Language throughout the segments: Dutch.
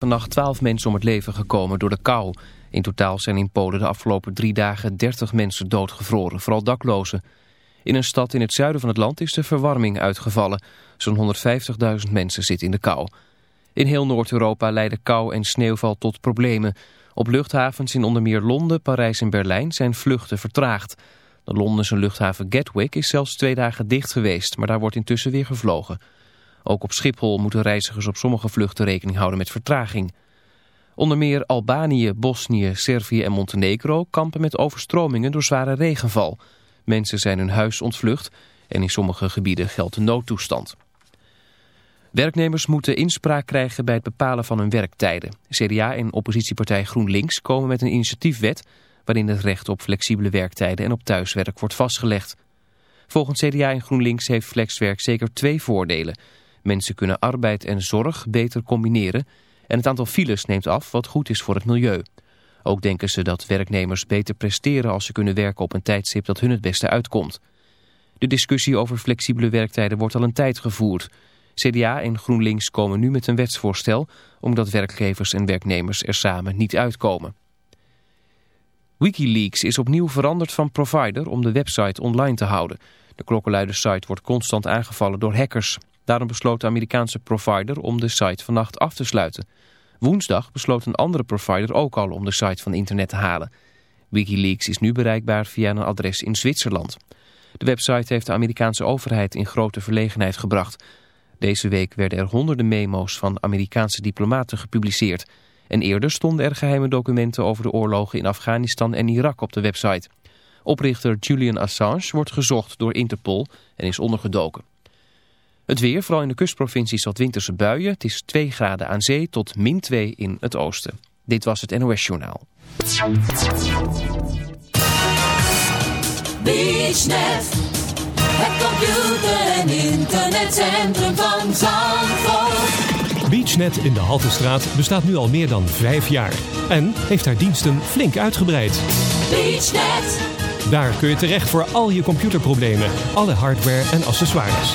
Vannacht 12 mensen om het leven gekomen door de kou. In totaal zijn in Polen de afgelopen drie dagen 30 mensen doodgevroren, vooral daklozen. In een stad in het zuiden van het land is de verwarming uitgevallen. Zo'n 150.000 mensen zitten in de kou. In heel Noord-Europa leiden kou en sneeuwval tot problemen. Op luchthavens in onder meer Londen, Parijs en Berlijn zijn vluchten vertraagd. De Londense luchthaven Gatwick is zelfs twee dagen dicht geweest, maar daar wordt intussen weer gevlogen. Ook op Schiphol moeten reizigers op sommige vluchten rekening houden met vertraging. Onder meer Albanië, Bosnië, Servië en Montenegro kampen met overstromingen door zware regenval. Mensen zijn hun huis ontvlucht en in sommige gebieden geldt de noodtoestand. Werknemers moeten inspraak krijgen bij het bepalen van hun werktijden. CDA en oppositiepartij GroenLinks komen met een initiatiefwet... waarin het recht op flexibele werktijden en op thuiswerk wordt vastgelegd. Volgens CDA en GroenLinks heeft flexwerk zeker twee voordelen... Mensen kunnen arbeid en zorg beter combineren en het aantal files neemt af wat goed is voor het milieu. Ook denken ze dat werknemers beter presteren als ze kunnen werken op een tijdstip dat hun het beste uitkomt. De discussie over flexibele werktijden wordt al een tijd gevoerd. CDA en GroenLinks komen nu met een wetsvoorstel omdat werkgevers en werknemers er samen niet uitkomen. Wikileaks is opnieuw veranderd van provider om de website online te houden. De klokkenluidersite wordt constant aangevallen door hackers. Daarom besloot de Amerikaanse provider om de site vannacht af te sluiten. Woensdag besloot een andere provider ook al om de site van internet te halen. Wikileaks is nu bereikbaar via een adres in Zwitserland. De website heeft de Amerikaanse overheid in grote verlegenheid gebracht. Deze week werden er honderden memo's van Amerikaanse diplomaten gepubliceerd. En eerder stonden er geheime documenten over de oorlogen in Afghanistan en Irak op de website. Oprichter Julian Assange wordt gezocht door Interpol en is ondergedoken. Het weer, vooral in de kustprovincies wat winterse buien. Het is 2 graden aan zee tot min 2 in het oosten. Dit was het NOS Journaal. BeachNet, het computer- en internetcentrum van Zandvoort. BeachNet in de Haltestraat bestaat nu al meer dan vijf jaar. En heeft haar diensten flink uitgebreid. BeachNet, Daar kun je terecht voor al je computerproblemen, alle hardware en accessoires.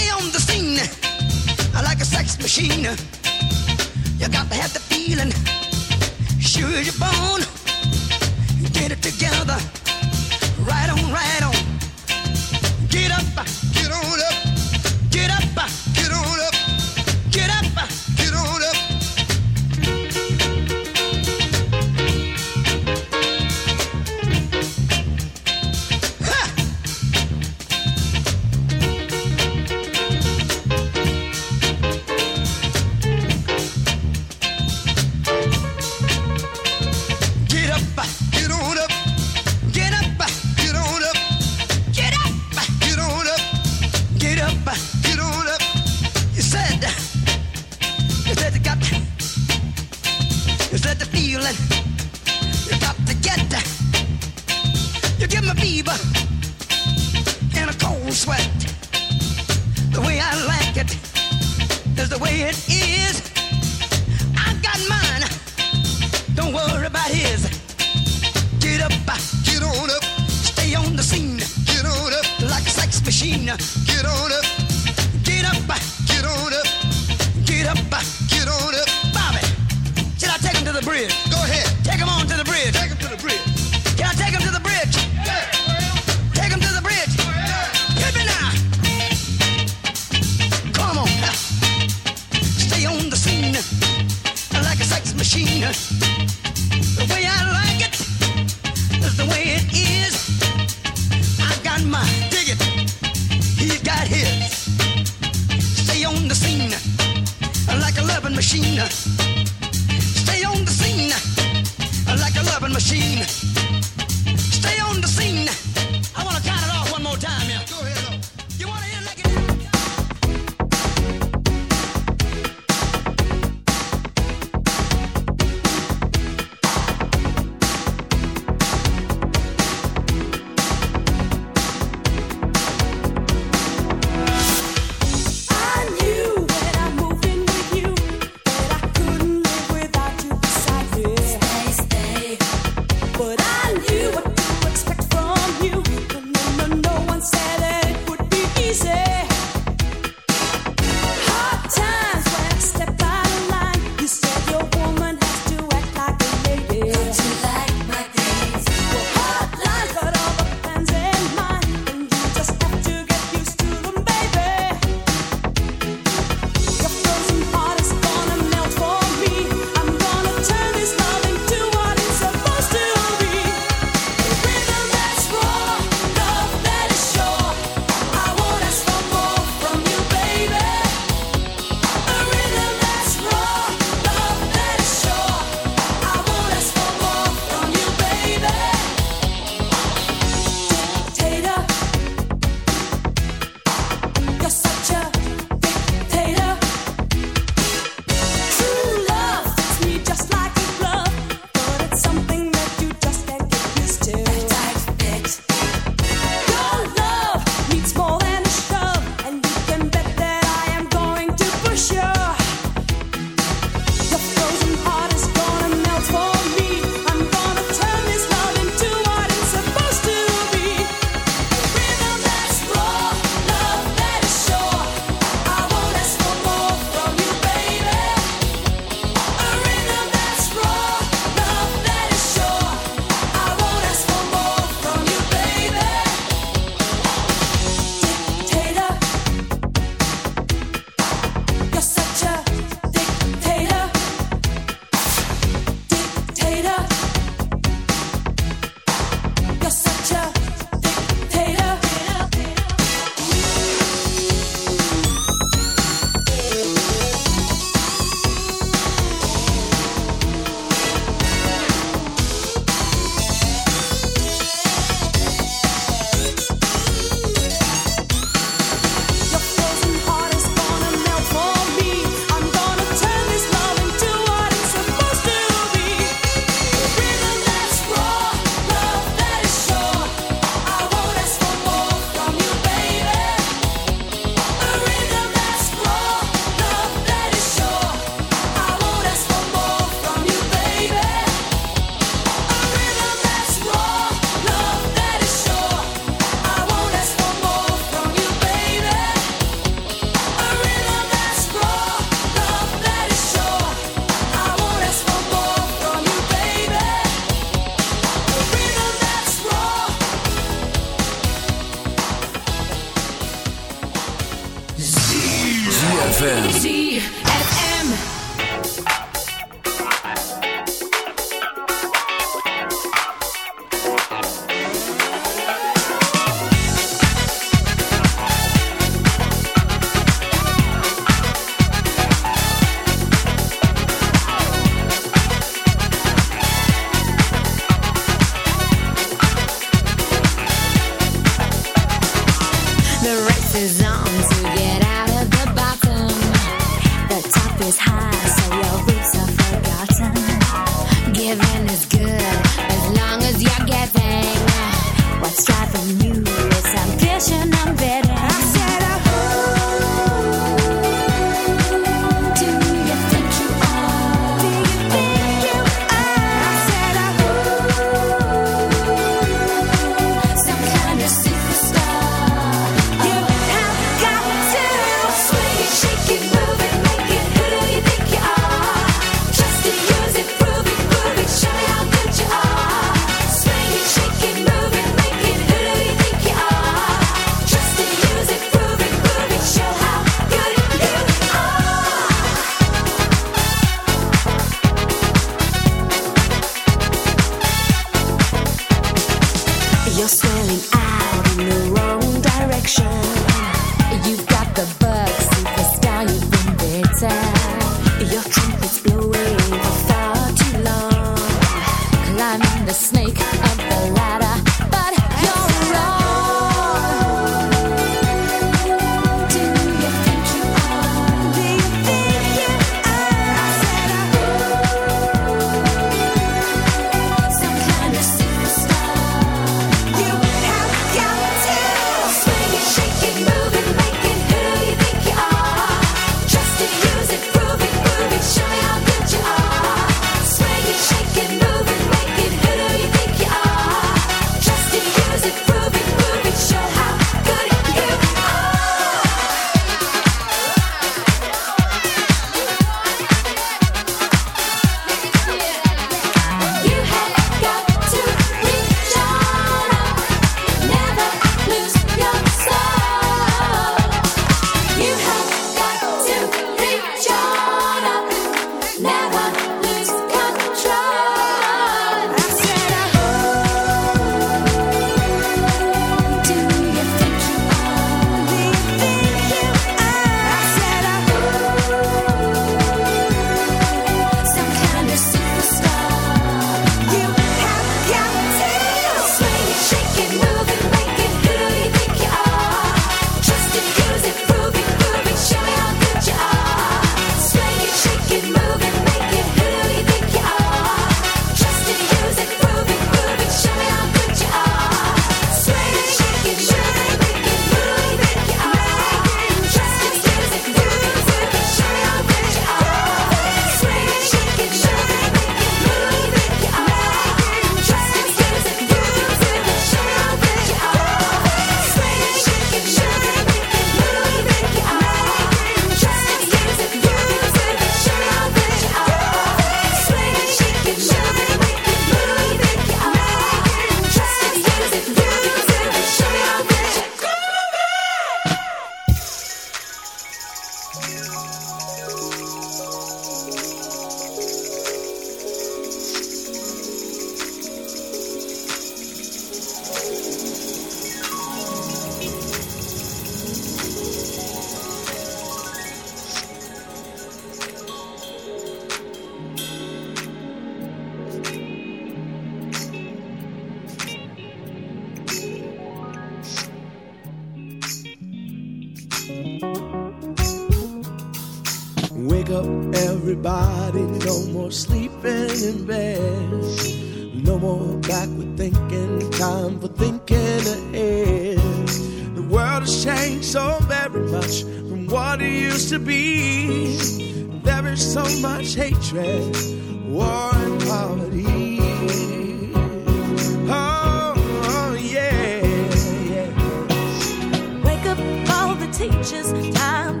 Teachers, time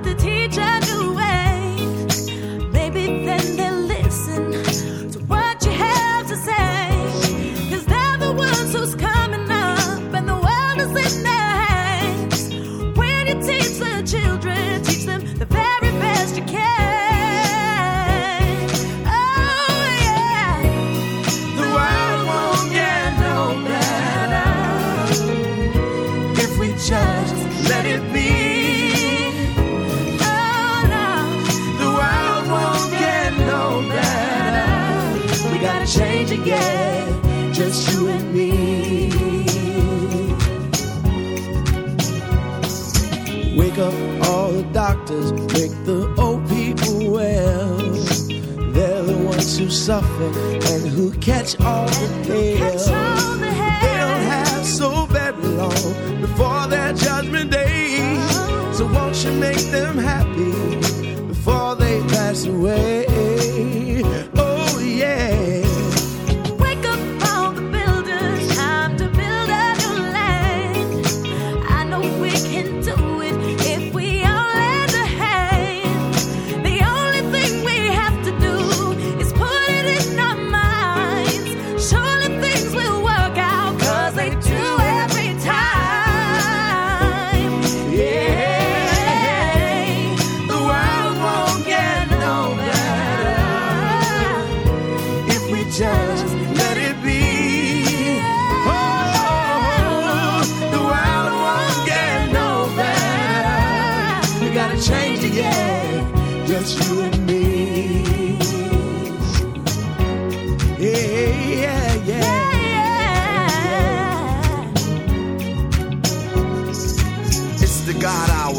doctors make the old people well. They're the ones who suffer and who catch all the hell.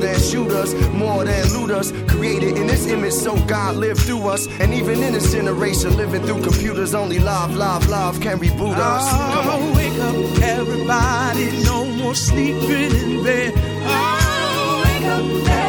than shooters, more than looters. Created in this image, so God lived through us. And even in this generation, living through computers, only love, love, love can reboot us. Come on. Oh, wake up, everybody. No more sleeping in bed. Oh, wake up,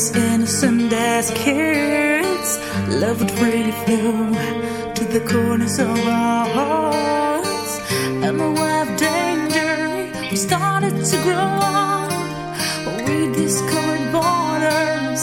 as innocent as kids. Love would freely flow to the corners of our hearts. And the aware danger. We started to grow up. We discovered borders.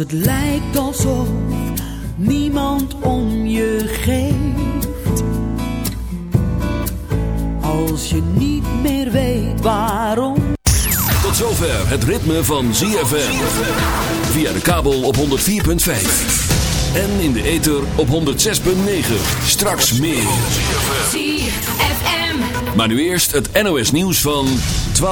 het lijkt alsof niemand om je geeft. Als je niet meer weet waarom. Tot zover het ritme van ZFM. Via de kabel op 104.5. En in de ether op 106.9. Straks meer. ZFM. Maar nu eerst het NOS nieuws van 12.